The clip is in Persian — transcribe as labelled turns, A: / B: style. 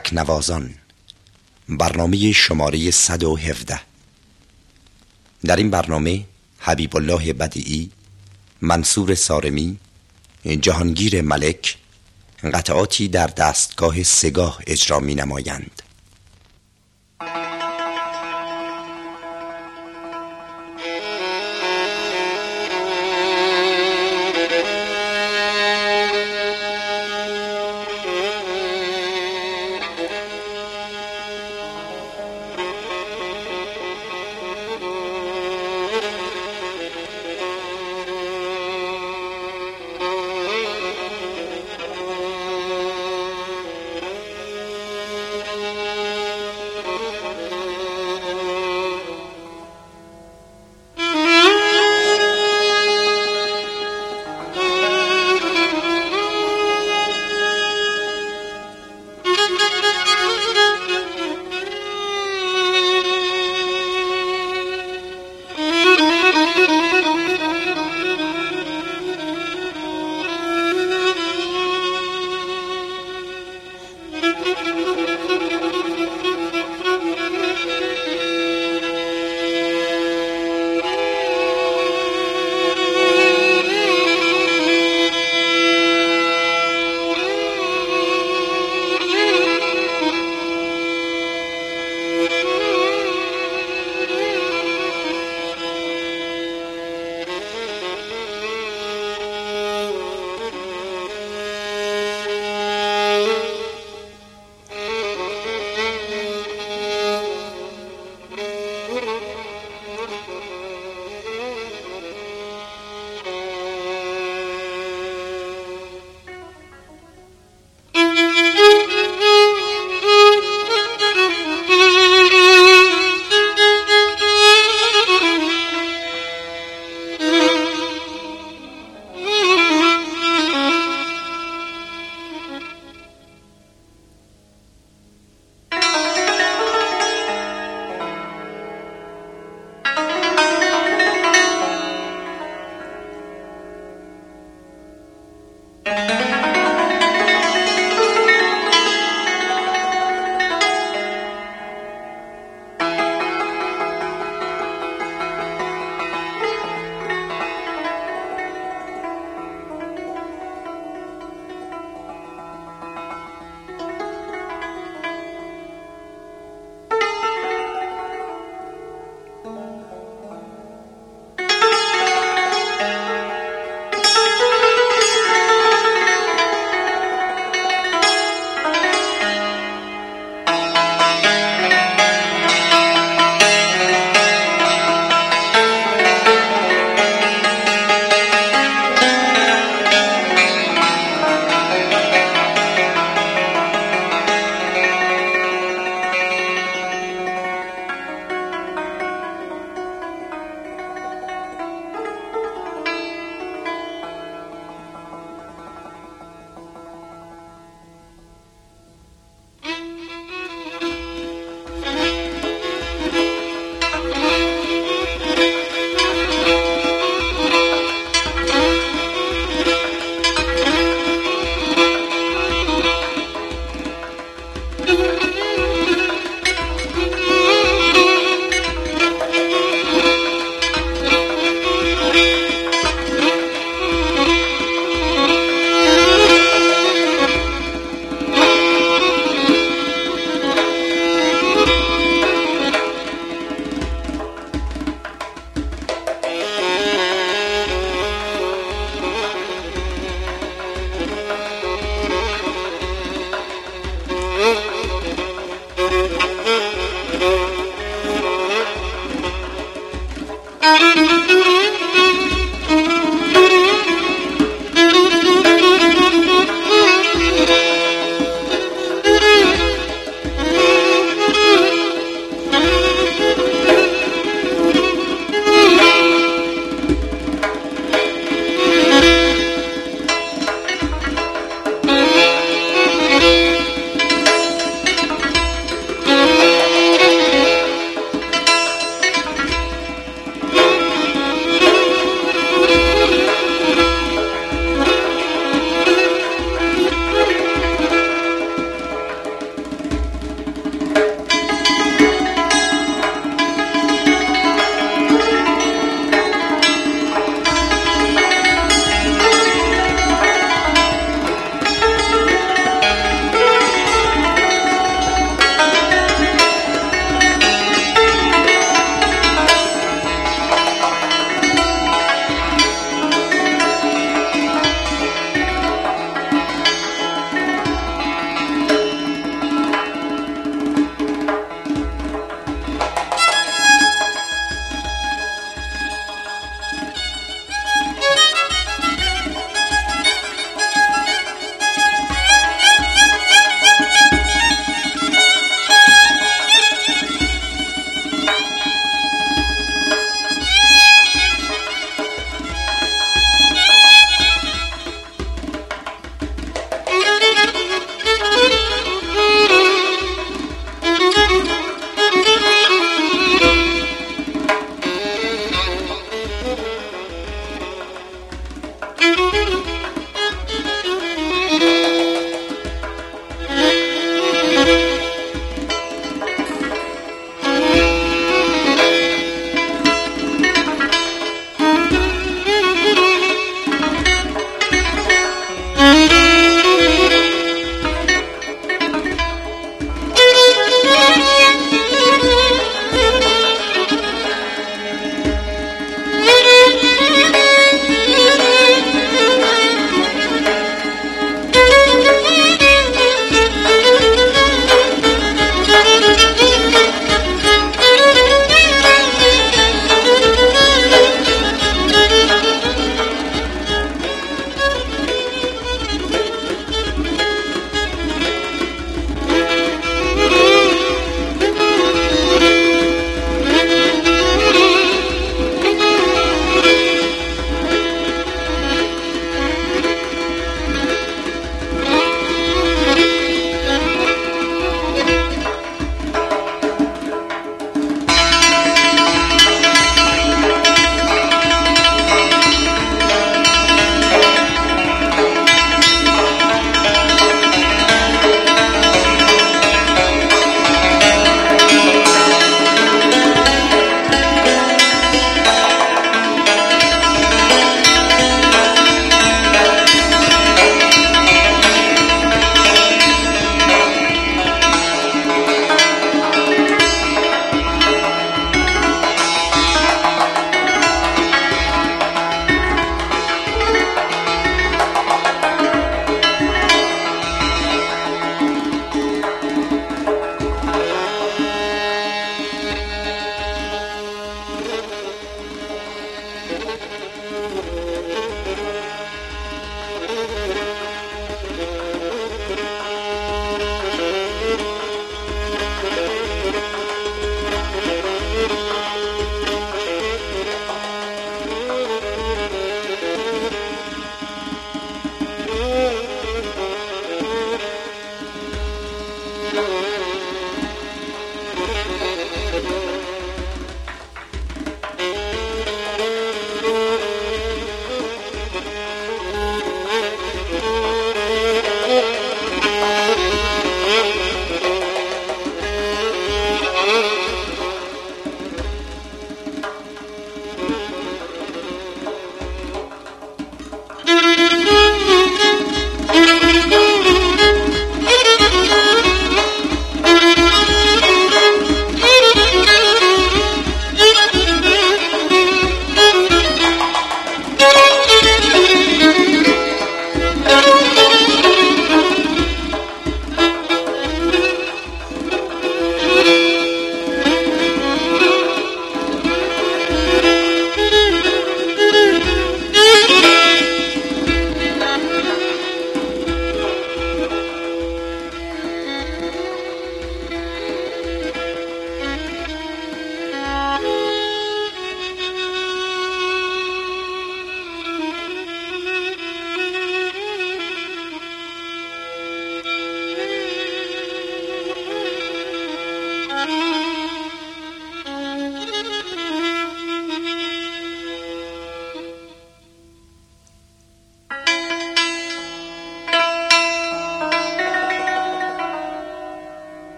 A: تکنوازان برنامه شماره 117 در این برنامه حبیب الله بدیعی منصور سارمی جهانگیر ملک قطعاتی در دستگاه سگاه اجرا می نمایند